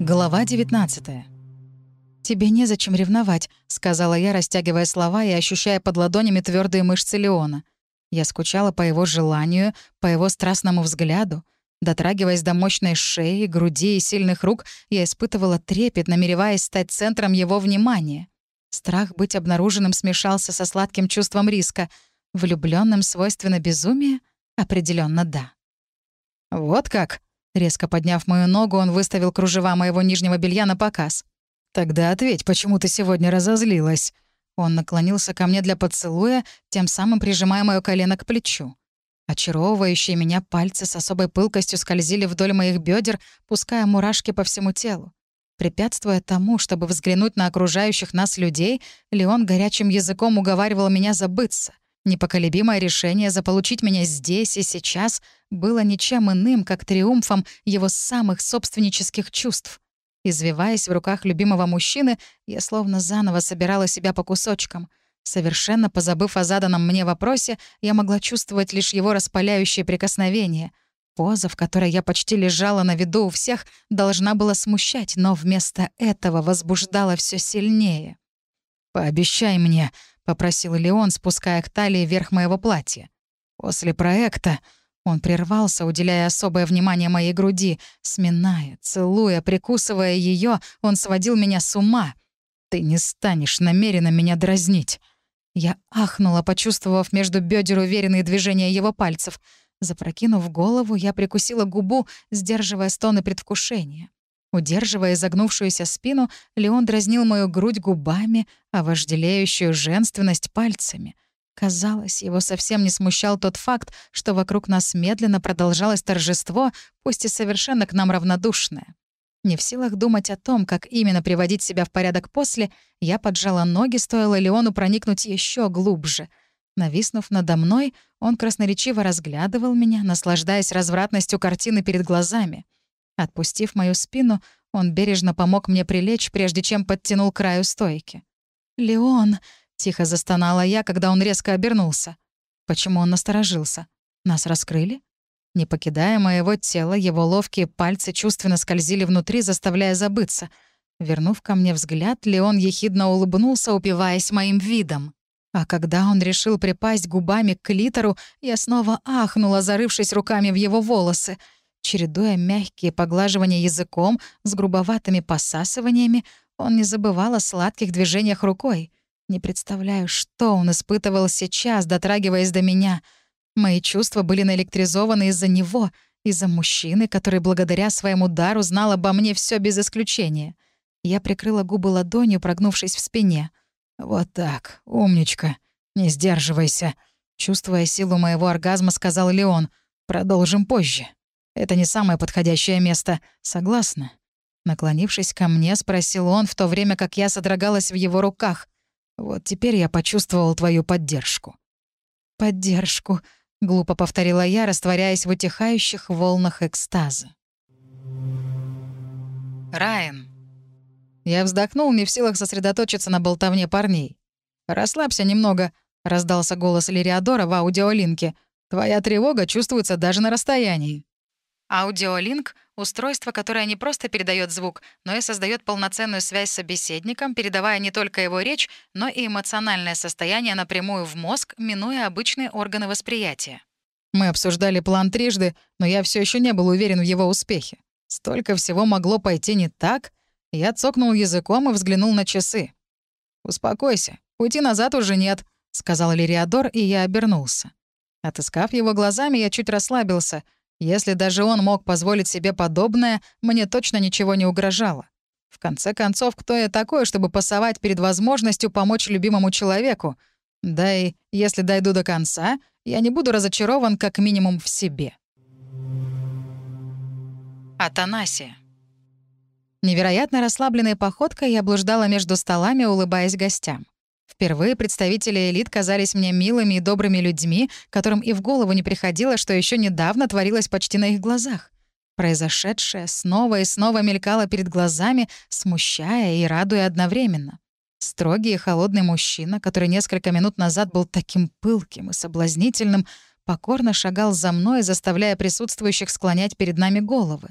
Глава 19 «Тебе незачем ревновать», — сказала я, растягивая слова и ощущая под ладонями твердые мышцы Леона. Я скучала по его желанию, по его страстному взгляду. Дотрагиваясь до мощной шеи, груди и сильных рук, я испытывала трепет, намереваясь стать центром его внимания. Страх быть обнаруженным смешался со сладким чувством риска. Влюбленным свойственно безумие? определенно да. «Вот как?» Резко подняв мою ногу, он выставил кружева моего нижнего белья на показ. «Тогда ответь, почему ты сегодня разозлилась?» Он наклонился ко мне для поцелуя, тем самым прижимая моё колено к плечу. Очаровывающие меня пальцы с особой пылкостью скользили вдоль моих бедер, пуская мурашки по всему телу. Препятствуя тому, чтобы взглянуть на окружающих нас людей, Леон горячим языком уговаривал меня забыться — Непоколебимое решение заполучить меня здесь и сейчас было ничем иным, как триумфом его самых собственнических чувств. Извиваясь в руках любимого мужчины, я словно заново собирала себя по кусочкам. Совершенно позабыв о заданном мне вопросе, я могла чувствовать лишь его распаляющее прикосновение. Поза, в которой я почти лежала на виду у всех, должна была смущать, но вместо этого возбуждала все сильнее. «Пообещай мне», попросил Леон, спуская к талии верх моего платья. После проекта он прервался, уделяя особое внимание моей груди, сминая, целуя, прикусывая ее, он сводил меня с ума. Ты не станешь намеренно меня дразнить. Я ахнула, почувствовав между бедер уверенные движения его пальцев. Запрокинув голову, я прикусила губу, сдерживая стоны предвкушения. Удерживая изогнувшуюся спину, Леон дразнил мою грудь губами, а вожделеющую женственность — пальцами. Казалось, его совсем не смущал тот факт, что вокруг нас медленно продолжалось торжество, пусть и совершенно к нам равнодушное. Не в силах думать о том, как именно приводить себя в порядок после, я поджала ноги, стоило Леону проникнуть еще глубже. Нависнув надо мной, он красноречиво разглядывал меня, наслаждаясь развратностью картины перед глазами — Отпустив мою спину, он бережно помог мне прилечь, прежде чем подтянул краю стойки. «Леон!» — тихо застонала я, когда он резко обернулся. Почему он насторожился? Нас раскрыли? Не покидая моего тела, его ловкие пальцы чувственно скользили внутри, заставляя забыться. Вернув ко мне взгляд, Леон ехидно улыбнулся, упиваясь моим видом. А когда он решил припасть губами к клитору, я снова ахнула, зарывшись руками в его волосы — Чередуя мягкие поглаживания языком с грубоватыми посасываниями, он не забывал о сладких движениях рукой. Не представляю, что он испытывал сейчас, дотрагиваясь до меня. Мои чувства были наэлектризованы из-за него, из-за мужчины, который благодаря своему дару знал обо мне все без исключения. Я прикрыла губы ладонью, прогнувшись в спине. «Вот так, умничка, не сдерживайся», — чувствуя силу моего оргазма, сказал Леон. «Продолжим позже». Это не самое подходящее место. Согласна?» Наклонившись ко мне, спросил он, в то время как я содрогалась в его руках. «Вот теперь я почувствовал твою поддержку». «Поддержку», — глупо повторила я, растворяясь в утихающих волнах экстаза. Райан. Я вздохнул, не в силах сосредоточиться на болтовне парней. «Расслабься немного», — раздался голос Лириадора в аудиолинке. «Твоя тревога чувствуется даже на расстоянии». Аудиолинк — устройство, которое не просто передает звук, но и создает полноценную связь с собеседником, передавая не только его речь, но и эмоциональное состояние напрямую в мозг, минуя обычные органы восприятия. Мы обсуждали план трижды, но я все еще не был уверен в его успехе. Столько всего могло пойти не так. Я цокнул языком и взглянул на часы. «Успокойся, пути назад уже нет», — сказал Лириадор, и я обернулся. Отыскав его глазами, я чуть расслабился — если даже он мог позволить себе подобное, мне точно ничего не угрожало. В конце концов, кто я такой, чтобы пасовать перед возможностью помочь любимому человеку? Да и если дойду до конца, я не буду разочарован как минимум в себе. Атанасия. Невероятно расслабленной походкой я блуждала между столами, улыбаясь гостям. Впервые представители элит казались мне милыми и добрыми людьми, которым и в голову не приходило, что еще недавно творилось почти на их глазах. Произошедшее снова и снова мелькало перед глазами, смущая и радуя одновременно. Строгий и холодный мужчина, который несколько минут назад был таким пылким и соблазнительным, покорно шагал за мной, заставляя присутствующих склонять перед нами головы.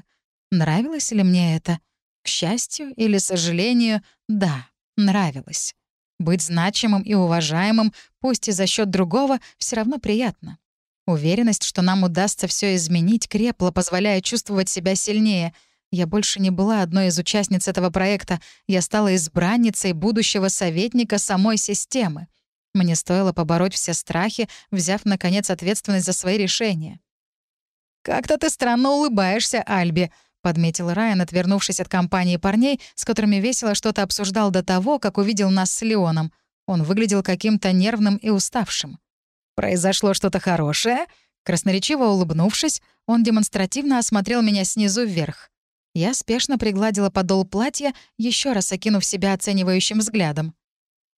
Нравилось ли мне это? К счастью или сожалению, да, нравилось. Быть значимым и уважаемым, пусть и за счет другого, все равно приятно. Уверенность, что нам удастся все изменить, крепла, позволяя чувствовать себя сильнее. Я больше не была одной из участниц этого проекта. Я стала избранницей будущего советника самой системы. Мне стоило побороть все страхи, взяв, наконец, ответственность за свои решения. «Как-то ты странно улыбаешься, Альби», — подметил Райан, отвернувшись от компании парней, с которыми весело что-то обсуждал до того, как увидел нас с Леоном. Он выглядел каким-то нервным и уставшим. «Произошло что-то хорошее?» Красноречиво улыбнувшись, он демонстративно осмотрел меня снизу вверх. Я спешно пригладила подол платья, еще раз окинув себя оценивающим взглядом.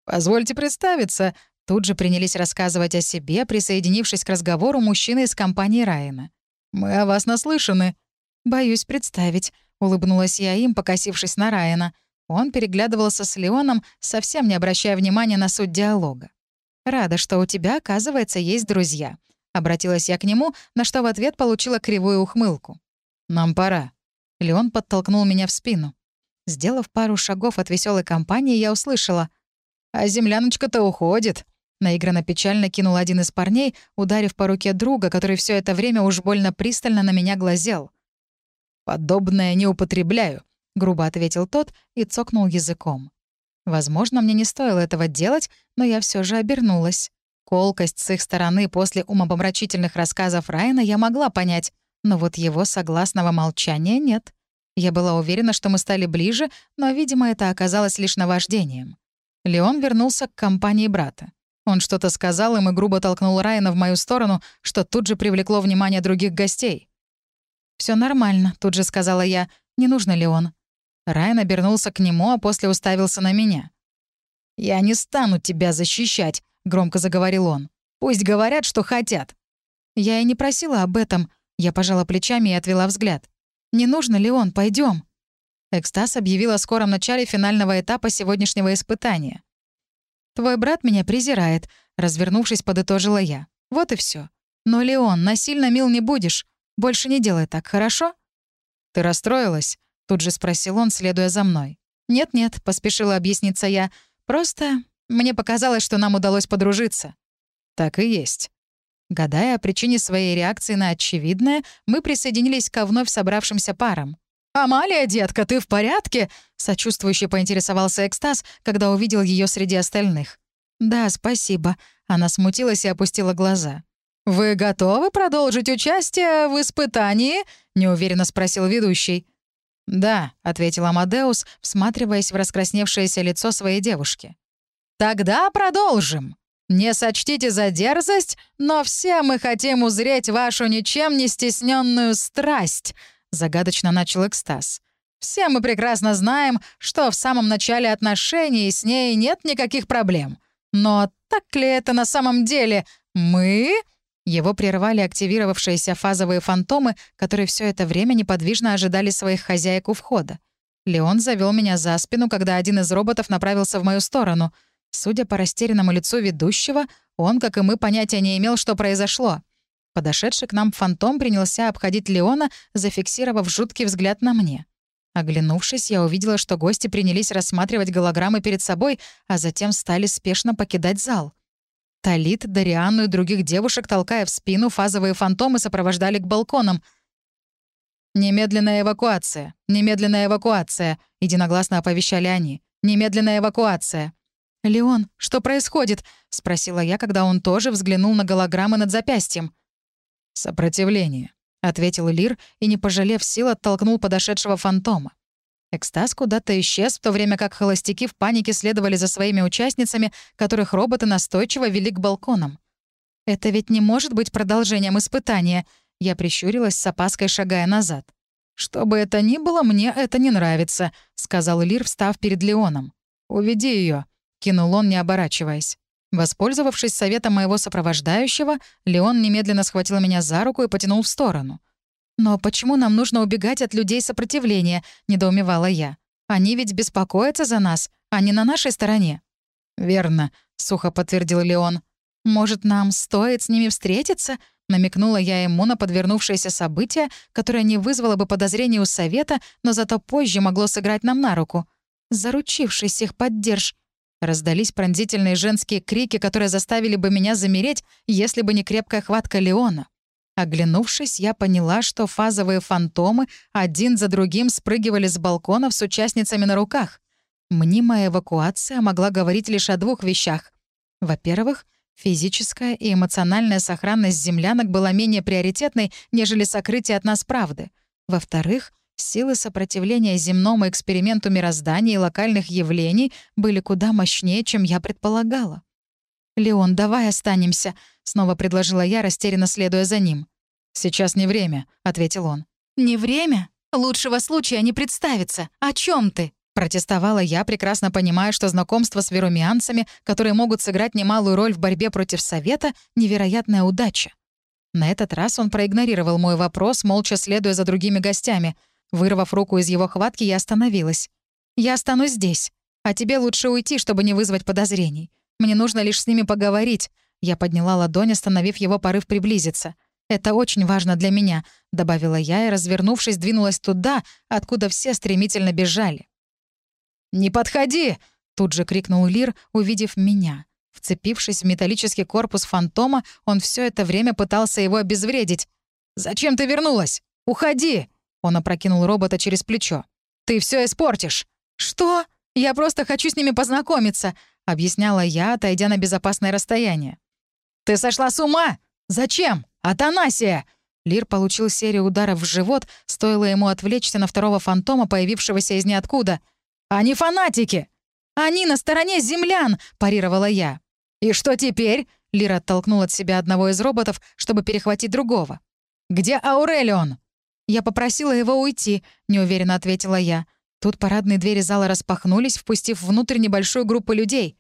«Позвольте представиться», — тут же принялись рассказывать о себе, присоединившись к разговору мужчины из компании Райана. «Мы о вас наслышаны». «Боюсь представить», — улыбнулась я им, покосившись на Райана. Он переглядывался с Леоном, совсем не обращая внимания на суть диалога. «Рада, что у тебя, оказывается, есть друзья». Обратилась я к нему, на что в ответ получила кривую ухмылку. «Нам пора». Леон подтолкнул меня в спину. Сделав пару шагов от веселой компании, я услышала. «А земляночка-то уходит». Наигранно печально кинул один из парней, ударив по руке друга, который все это время уж больно пристально на меня глазел. «Подобное не употребляю», — грубо ответил тот и цокнул языком. Возможно, мне не стоило этого делать, но я все же обернулась. Колкость с их стороны после умопомрачительных рассказов Райана я могла понять, но вот его согласного молчания нет. Я была уверена, что мы стали ближе, но, видимо, это оказалось лишь наваждением. Леон вернулся к компании брата. Он что-то сказал им и грубо толкнул Райана в мою сторону, что тут же привлекло внимание других гостей. Все нормально», — тут же сказала я. «Не нужно ли он?» Райан обернулся к нему, а после уставился на меня. «Я не стану тебя защищать», — громко заговорил он. «Пусть говорят, что хотят». Я и не просила об этом. Я пожала плечами и отвела взгляд. «Не нужно ли он? Пойдем. Экстаз объявил о скором начале финального этапа сегодняшнего испытания. «Твой брат меня презирает», — развернувшись, подытожила я. «Вот и все. Но, Леон, насильно мил не будешь. Больше не делай так, хорошо?» «Ты расстроилась?» — тут же спросил он, следуя за мной. «Нет-нет», — поспешила объясниться я. «Просто мне показалось, что нам удалось подружиться». «Так и есть». Гадая о причине своей реакции на очевидное, мы присоединились ко вновь собравшимся парам. «Амалия, детка, ты в порядке?» — сочувствующе поинтересовался Экстаз, когда увидел ее среди остальных. «Да, спасибо». Она смутилась и опустила глаза. «Вы готовы продолжить участие в испытании?» — неуверенно спросил ведущий. «Да», — ответил Амадеус, всматриваясь в раскрасневшееся лицо своей девушки. «Тогда продолжим. Не сочтите за дерзость, но все мы хотим узреть вашу ничем не стесненную страсть», — загадочно начал экстаз. «Все мы прекрасно знаем, что в самом начале отношений с ней нет никаких проблем. Но так ли это на самом деле? Мы его прервали активировавшиеся фазовые фантомы, которые все это время неподвижно ожидали своих хозяек у входа. Леон завел меня за спину, когда один из роботов направился в мою сторону. Судя по растерянному лицу ведущего, он, как и мы, понятия не имел, что произошло. Подошедший к нам фантом принялся обходить Леона, зафиксировав жуткий взгляд на мне. Оглянувшись, я увидела, что гости принялись рассматривать голограммы перед собой, а затем стали спешно покидать зал. Талит, Дарианну и других девушек, толкая в спину, фазовые фантомы сопровождали к балконам. «Немедленная эвакуация! Немедленная эвакуация!» — единогласно оповещали они. «Немедленная эвакуация!» «Леон, что происходит?» — спросила я, когда он тоже взглянул на голограммы над запястьем. «Сопротивление», — ответил Лир и, не пожалев сил, оттолкнул подошедшего фантома. Экстаз куда-то исчез, в то время как холостяки в панике следовали за своими участницами, которых роботы настойчиво вели к балконам. «Это ведь не может быть продолжением испытания», — я прищурилась с опаской, шагая назад. «Что бы это ни было, мне это не нравится», — сказал Лир, встав перед Леоном. «Уведи ее, кинул он, не оборачиваясь. Воспользовавшись советом моего сопровождающего, Леон немедленно схватил меня за руку и потянул в сторону. «Но почему нам нужно убегать от людей сопротивления?» — недоумевала я. «Они ведь беспокоятся за нас, они на нашей стороне». «Верно», — сухо подтвердил Леон. «Может, нам стоит с ними встретиться?» Намекнула я ему на подвернувшееся событие, которое не вызвало бы подозрений у совета, но зато позже могло сыграть нам на руку. «Заручившись их поддерж...» Раздались пронзительные женские крики, которые заставили бы меня замереть, если бы не крепкая хватка Леона. Оглянувшись, я поняла, что фазовые фантомы один за другим спрыгивали с балконов с участницами на руках. Мнимая эвакуация могла говорить лишь о двух вещах. Во-первых, физическая и эмоциональная сохранность землянок была менее приоритетной, нежели сокрытие от нас правды. Во-вторых, силы сопротивления земному эксперименту мироздания и локальных явлений были куда мощнее, чем я предполагала. «Леон, давай останемся», — снова предложила я, растерянно следуя за ним. «Сейчас не время», — ответил он. «Не время? Лучшего случая не представится. О чем ты?» Протестовала я, прекрасно понимая, что знакомство с верумианцами, которые могут сыграть немалую роль в борьбе против Совета, — невероятная удача. На этот раз он проигнорировал мой вопрос, молча следуя за другими гостями. Вырвав руку из его хватки, я остановилась. «Я останусь здесь. А тебе лучше уйти, чтобы не вызвать подозрений. Мне нужно лишь с ними поговорить». Я подняла ладонь, остановив его порыв приблизиться. «Это очень важно для меня», — добавила я и, развернувшись, двинулась туда, откуда все стремительно бежали. «Не подходи!» — тут же крикнул Лир, увидев меня. Вцепившись в металлический корпус фантома, он все это время пытался его обезвредить. «Зачем ты вернулась? Уходи!» Он опрокинул робота через плечо. «Ты все испортишь!» «Что? Я просто хочу с ними познакомиться!» — объясняла я, отойдя на безопасное расстояние. «Ты сошла с ума? Зачем?» «Атанасия!» Лир получил серию ударов в живот, стоило ему отвлечься на второго фантома, появившегося из ниоткуда. «Они фанатики! Они на стороне землян!» — парировала я. «И что теперь?» — Лир оттолкнул от себя одного из роботов, чтобы перехватить другого. «Где Аурелион?» «Я попросила его уйти», — неуверенно ответила я. Тут парадные двери зала распахнулись, впустив внутрь небольшую группу людей.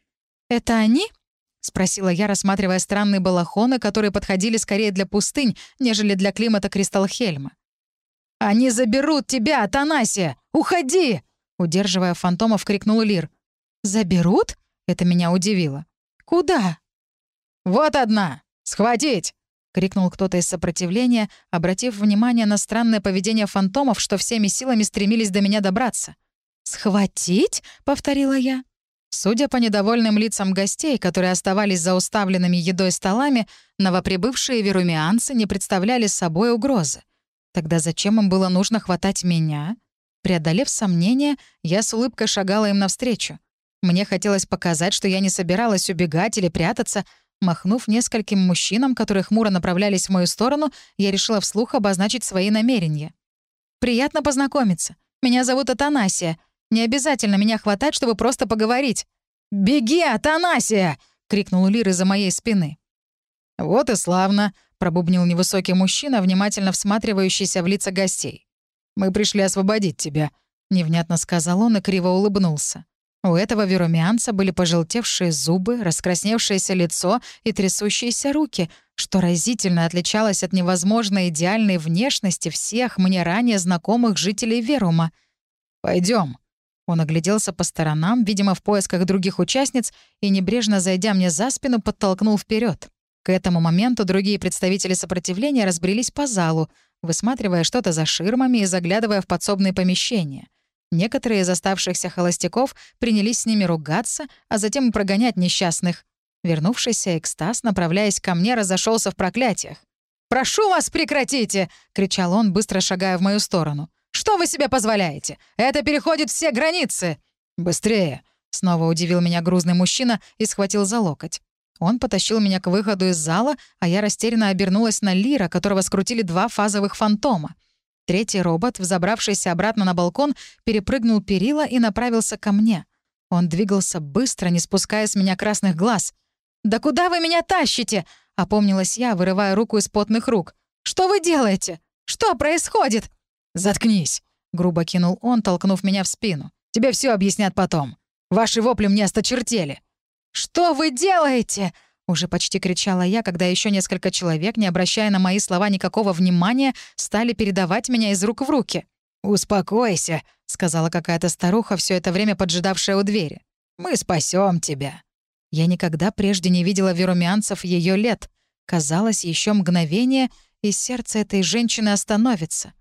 «Это они?» — спросила я, рассматривая странные балахоны, которые подходили скорее для пустынь, нежели для климата Кристалхельма. «Они заберут тебя, Атанасия! Уходи!» Удерживая фантомов, крикнул Лир. «Заберут?» — это меня удивило. «Куда?» «Вот одна! Схватить!» — крикнул кто-то из сопротивления, обратив внимание на странное поведение фантомов, что всеми силами стремились до меня добраться. «Схватить?» — повторила я. Судя по недовольным лицам гостей, которые оставались за уставленными едой столами, новоприбывшие верумианцы не представляли собой угрозы. Тогда зачем им было нужно хватать меня? Преодолев сомнения, я с улыбкой шагала им навстречу. Мне хотелось показать, что я не собиралась убегать или прятаться. Махнув нескольким мужчинам, которые хмуро направлялись в мою сторону, я решила вслух обозначить свои намерения. «Приятно познакомиться. Меня зовут Атанасия. Не обязательно меня хватать, чтобы просто поговорить. «Беги, Атанасия!» — крикнул Лир из-за моей спины. «Вот и славно», — пробубнил невысокий мужчина, внимательно всматривающийся в лица гостей. «Мы пришли освободить тебя», — невнятно сказал он и криво улыбнулся. У этого верумианца были пожелтевшие зубы, раскрасневшееся лицо и трясущиеся руки, что разительно отличалось от невозможно идеальной внешности всех мне ранее знакомых жителей Верума. Пойдем, он огляделся по сторонам, видимо, в поисках других участниц, и, небрежно зайдя мне за спину, подтолкнул вперед. К этому моменту другие представители сопротивления разбрелись по залу, высматривая что-то за ширмами и заглядывая в подсобные помещения. Некоторые из оставшихся холостяков принялись с ними ругаться, а затем и прогонять несчастных. Вернувшийся экстаз, направляясь ко мне, разошелся в проклятиях. «Прошу вас, прекратите!» — кричал он, быстро шагая в мою сторону. Что вы себе позволяете? Это переходит все границы!» «Быстрее!» — снова удивил меня грузный мужчина и схватил за локоть. Он потащил меня к выходу из зала, а я растерянно обернулась на Лира, которого скрутили два фазовых фантома. Третий робот, взобравшийся обратно на балкон, перепрыгнул перила и направился ко мне. Он двигался быстро, не спуская с меня красных глаз. «Да куда вы меня тащите?» — опомнилась я, вырывая руку из потных рук. «Что вы делаете? Что происходит?» «Заткнись!» — грубо кинул он, толкнув меня в спину. «Тебе все объяснят потом. Ваши вопли мне осточертели!» «Что вы делаете?» — уже почти кричала я, когда еще несколько человек, не обращая на мои слова никакого внимания, стали передавать меня из рук в руки. «Успокойся», — сказала какая-то старуха, все это время поджидавшая у двери. «Мы спасем тебя». Я никогда прежде не видела верумианцев ее лет. Казалось, еще мгновение, и сердце этой женщины остановится.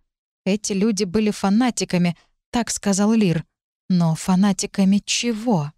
Эти люди были фанатиками, так сказал Лир. Но фанатиками чего?